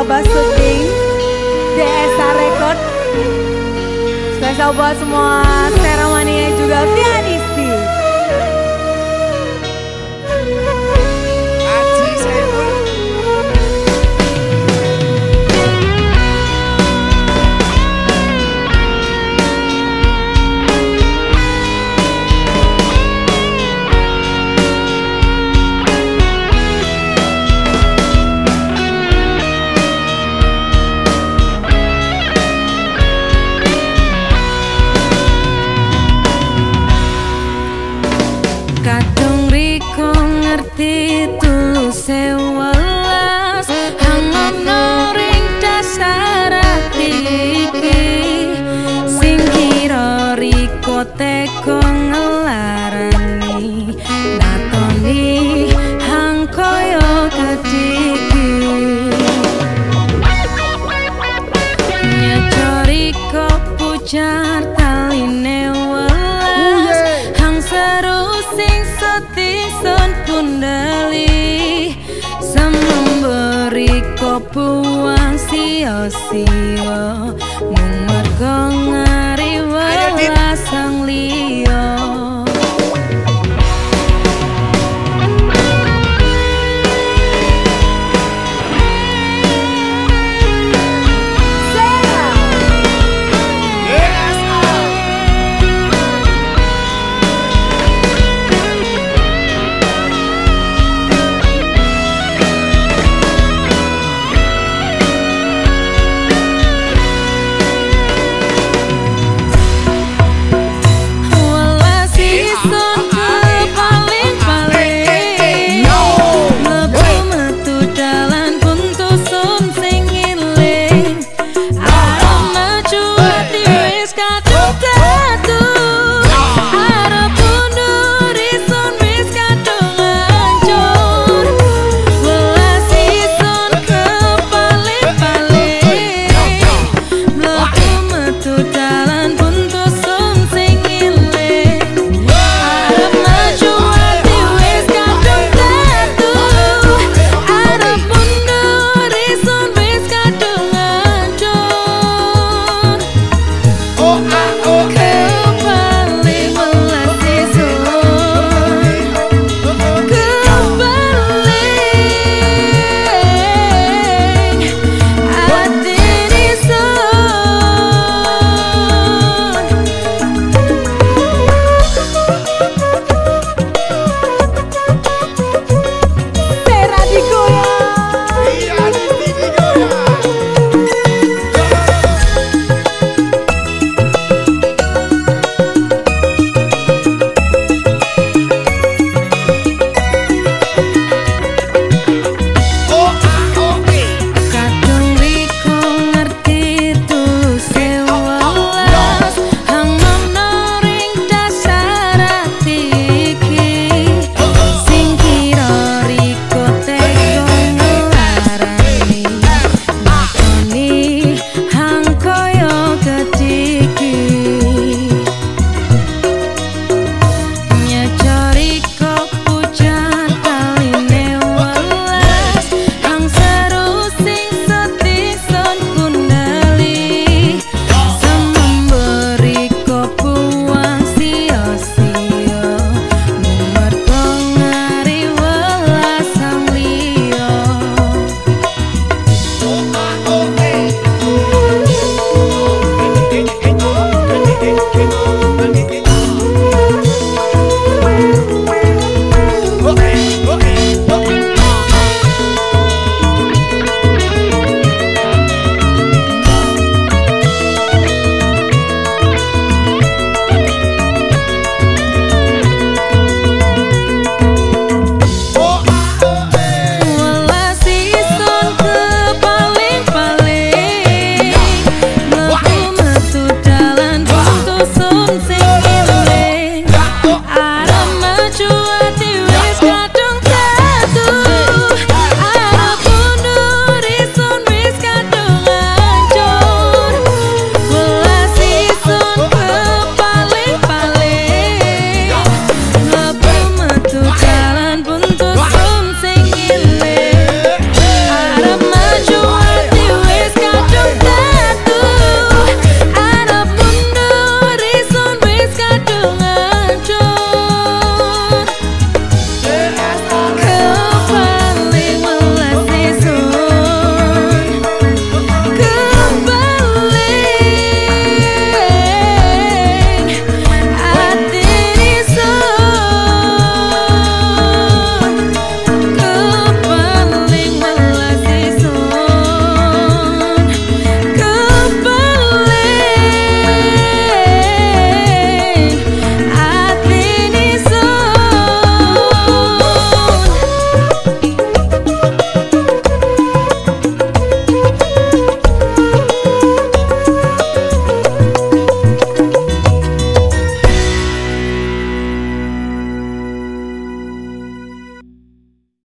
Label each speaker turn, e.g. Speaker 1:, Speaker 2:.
Speaker 1: Syuting DSA Record. Spesial buat semua Seramania juga Vianisti
Speaker 2: Kadung riko ngerti tulus sewelas. Hangono ring dasar hati iki Sing kira riko teko ngelarani. Natoni hang koyo kediki Nyecoriko pujar sing setison pundali Sememberi buang sia-sia Mung mergo